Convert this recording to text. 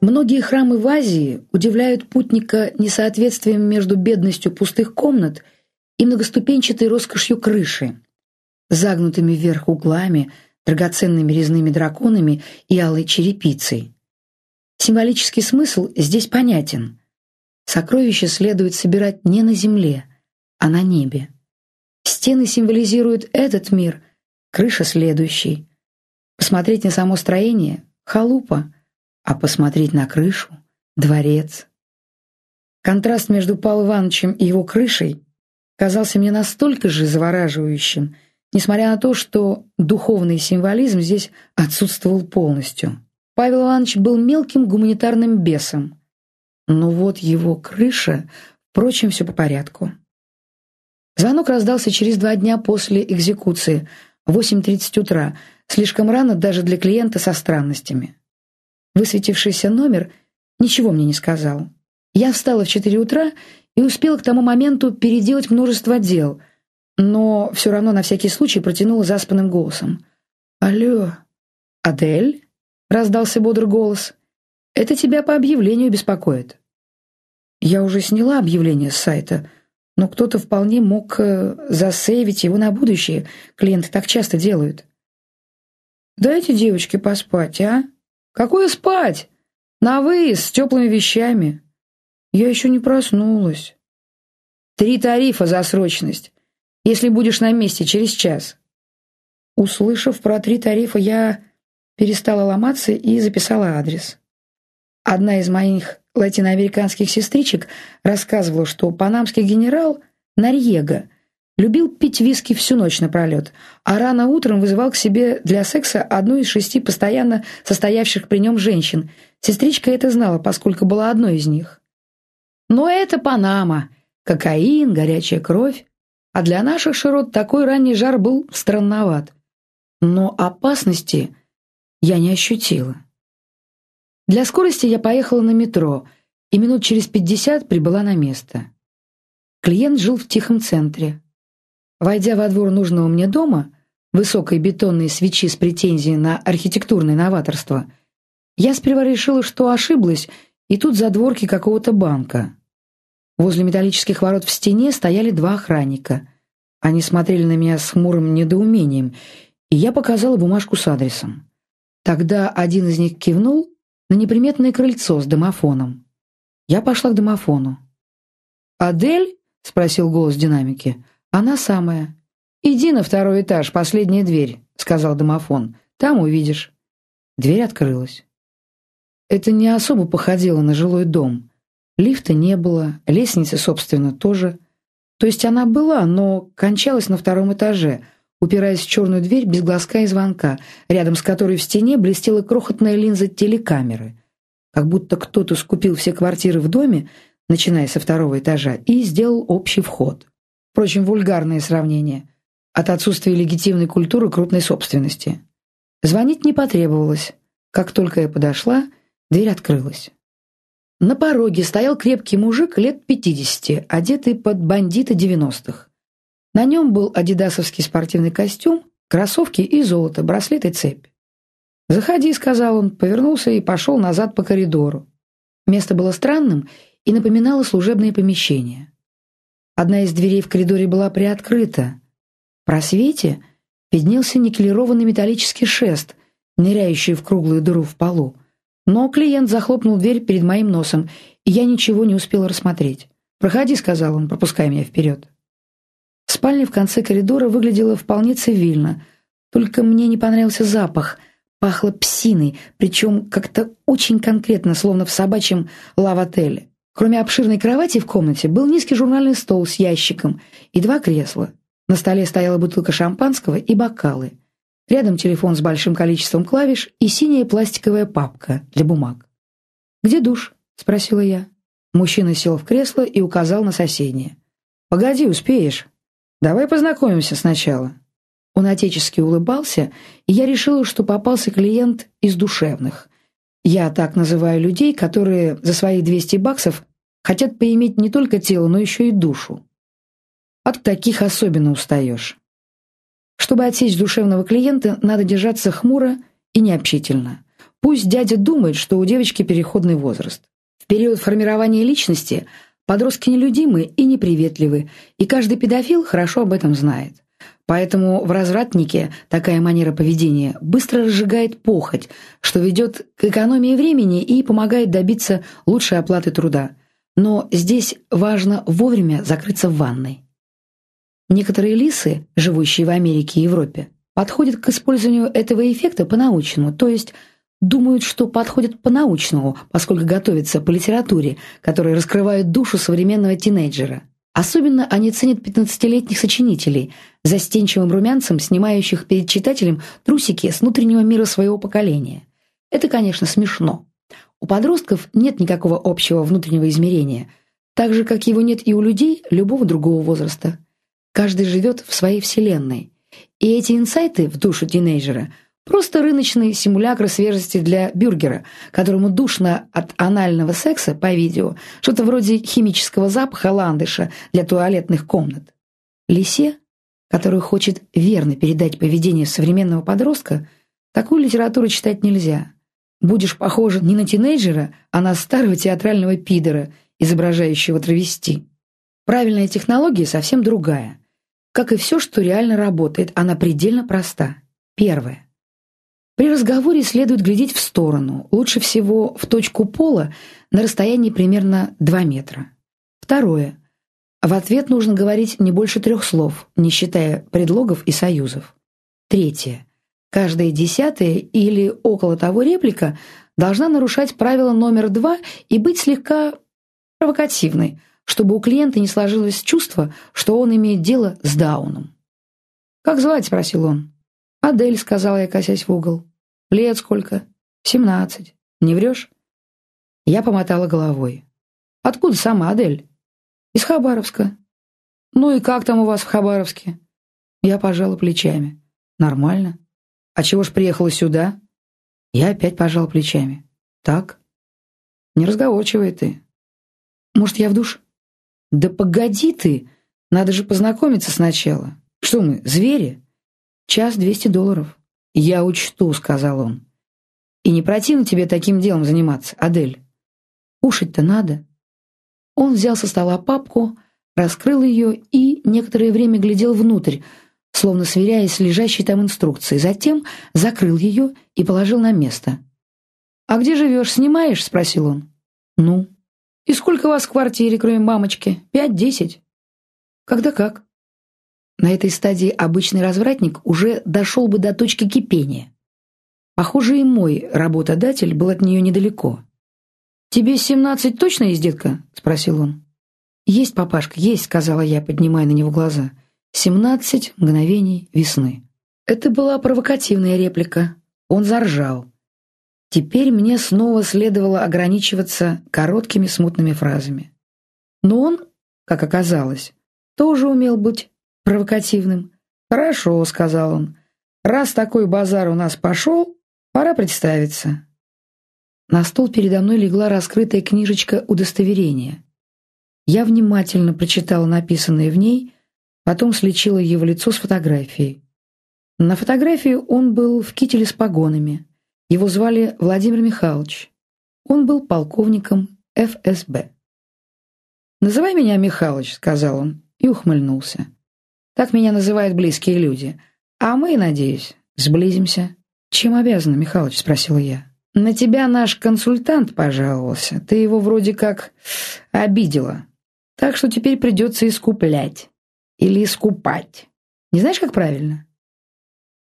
Многие храмы в Азии удивляют путника несоответствием между бедностью пустых комнат и многоступенчатой роскошью крыши, загнутыми вверх углами, драгоценными резными драконами и алой черепицей. Символический смысл здесь понятен. Сокровища следует собирать не на земле, а на небе. Стены символизируют этот мир, крыша — следующий. Посмотреть на само строение — халупа — а посмотреть на крышу — дворец. Контраст между Павлом Ивановичем и его крышей казался мне настолько же завораживающим, несмотря на то, что духовный символизм здесь отсутствовал полностью. Павел Иванович был мелким гуманитарным бесом, но вот его крыша, впрочем, все по порядку. Звонок раздался через два дня после экзекуции, 8.30 утра, слишком рано даже для клиента со странностями. Высветившийся номер ничего мне не сказал. Я встала в четыре утра и успела к тому моменту переделать множество дел, но все равно на всякий случай протянула заспанным голосом. «Алло, Адель?» — раздался бодрый голос. «Это тебя по объявлению беспокоит». Я уже сняла объявление с сайта, но кто-то вполне мог э, засейвить его на будущее. Клиенты так часто делают. «Дайте девочке поспать, а?» Какое спать? На выезд с теплыми вещами. Я еще не проснулась. Три тарифа за срочность, если будешь на месте через час. Услышав про три тарифа, я перестала ломаться и записала адрес. Одна из моих латиноамериканских сестричек рассказывала, что панамский генерал Нарьего Любил пить виски всю ночь напролет, а рано утром вызывал к себе для секса одну из шести постоянно состоявших при нем женщин. Сестричка это знала, поскольку была одной из них. Но это Панама. Кокаин, горячая кровь. А для наших широт такой ранний жар был странноват. Но опасности я не ощутила. Для скорости я поехала на метро, и минут через пятьдесят прибыла на место. Клиент жил в тихом центре. Войдя во двор нужного мне дома, высокой бетонной свечи с претензией на архитектурное новаторство, я сперва решила, что ошиблась, и тут задворки какого-то банка. Возле металлических ворот в стене стояли два охранника. Они смотрели на меня с хмурым недоумением, и я показала бумажку с адресом. Тогда один из них кивнул на неприметное крыльцо с домофоном. Я пошла к домофону. «Адель?» — спросил голос динамики. «Она самая. Иди на второй этаж, последняя дверь», — сказал домофон. «Там увидишь». Дверь открылась. Это не особо походило на жилой дом. Лифта не было, лестницы, собственно, тоже. То есть она была, но кончалась на втором этаже, упираясь в черную дверь без глазка и звонка, рядом с которой в стене блестела крохотная линза телекамеры. Как будто кто-то скупил все квартиры в доме, начиная со второго этажа, и сделал общий вход. Впрочем, вульгарное сравнение. От отсутствия легитимной культуры крупной собственности. Звонить не потребовалось. Как только я подошла, дверь открылась. На пороге стоял крепкий мужик лет пятидесяти, одетый под бандита девяностых. На нем был адидасовский спортивный костюм, кроссовки и золото, браслет и цепь. «Заходи», — сказал он, повернулся и пошел назад по коридору. Место было странным и напоминало служебное помещение. Одна из дверей в коридоре была приоткрыта. В просвете виднелся никелированный металлический шест, ныряющий в круглую дыру в полу. Но клиент захлопнул дверь перед моим носом, и я ничего не успела рассмотреть. «Проходи», — сказал он, пропуская меня вперед. Спальня в конце коридора выглядела вполне цивильно, только мне не понравился запах. Пахло псиной, причем как-то очень конкретно, словно в собачьем лав-отеле. Кроме обширной кровати в комнате был низкий журнальный стол с ящиком и два кресла. На столе стояла бутылка шампанского и бокалы. Рядом телефон с большим количеством клавиш и синяя пластиковая папка для бумаг. «Где душ?» — спросила я. Мужчина сел в кресло и указал на соседнее. «Погоди, успеешь. Давай познакомимся сначала». Он отечески улыбался, и я решила, что попался клиент из душевных. Я так называю людей, которые за свои 200 баксов хотят поиметь не только тело, но еще и душу. От таких особенно устаешь. Чтобы отсечь душевного клиента, надо держаться хмуро и необщительно. Пусть дядя думает, что у девочки переходный возраст. В период формирования личности подростки нелюдимы и неприветливы, и каждый педофил хорошо об этом знает. Поэтому в развратнике такая манера поведения быстро разжигает похоть, что ведет к экономии времени и помогает добиться лучшей оплаты труда. Но здесь важно вовремя закрыться в ванной. Некоторые лисы, живущие в Америке и Европе, подходят к использованию этого эффекта по-научному, то есть думают, что подходят по-научному, поскольку готовятся по литературе, которая раскрывает душу современного тинейджера. Особенно они ценят 15-летних сочинителей, застенчивым румянцем, снимающих перед читателем трусики с внутреннего мира своего поколения. Это, конечно, смешно. У подростков нет никакого общего внутреннего измерения, так же, как его нет и у людей любого другого возраста. Каждый живет в своей вселенной. И эти инсайты в душу тинейджера – Просто рыночный симулятор свежести для бюргера, которому душно от анального секса по видео, что-то вроде химического запаха ландыша для туалетных комнат. Лисе, которую хочет верно передать поведение современного подростка, такую литературу читать нельзя. Будешь похожа не на тинейджера, а на старого театрального пидора, изображающего травести. Правильная технология совсем другая. Как и все, что реально работает, она предельно проста. Первое. При разговоре следует глядеть в сторону, лучше всего в точку пола на расстоянии примерно 2 метра. Второе. В ответ нужно говорить не больше трех слов, не считая предлогов и союзов. Третье. Каждая десятая или около того реплика должна нарушать правило номер два и быть слегка провокативной, чтобы у клиента не сложилось чувство, что он имеет дело с Дауном. «Как звать?» – спросил он. «Адель», – сказала я, косясь в угол. Лет сколько? Семнадцать. Не врешь? Я помотала головой. Откуда сама Адель? Из Хабаровска. Ну и как там у вас в Хабаровске? Я пожала плечами. Нормально. А чего ж приехала сюда? Я опять пожала плечами. Так? Неразговорчивая ты. Может, я в душ? Да погоди ты! Надо же познакомиться сначала. Что мы, звери? Час двести долларов. «Я учту», — сказал он. «И не противно тебе таким делом заниматься, Адель? Кушать-то надо». Он взял со стола папку, раскрыл ее и некоторое время глядел внутрь, словно сверяясь с лежащей там инструкцией. Затем закрыл ее и положил на место. «А где живешь, снимаешь?» — спросил он. «Ну?» «И сколько вас в квартире, кроме мамочки? Пять-десять?» «Когда как?» На этой стадии обычный развратник уже дошел бы до точки кипения. Похоже, и мой работодатель был от нее недалеко. «Тебе семнадцать точно есть, детка?» — спросил он. «Есть, папашка, есть», — сказала я, поднимая на него глаза. «Семнадцать мгновений весны». Это была провокативная реплика. Он заржал. Теперь мне снова следовало ограничиваться короткими смутными фразами. Но он, как оказалось, тоже умел быть провокативным. «Хорошо», — сказал он. «Раз такой базар у нас пошел, пора представиться». На стол передо мной легла раскрытая книжечка удостоверения. Я внимательно прочитала написанное в ней, потом слечила его лицо с фотографией. На фотографии он был в кителе с погонами. Его звали Владимир Михайлович. Он был полковником ФСБ. «Называй меня Михайлович», — сказал он и ухмыльнулся. Так меня называют близкие люди. А мы, надеюсь, сблизимся. Чем обязана, Михалыч? Спросила я. На тебя наш консультант пожаловался. Ты его вроде как обидела. Так что теперь придется искуплять. Или искупать. Не знаешь, как правильно?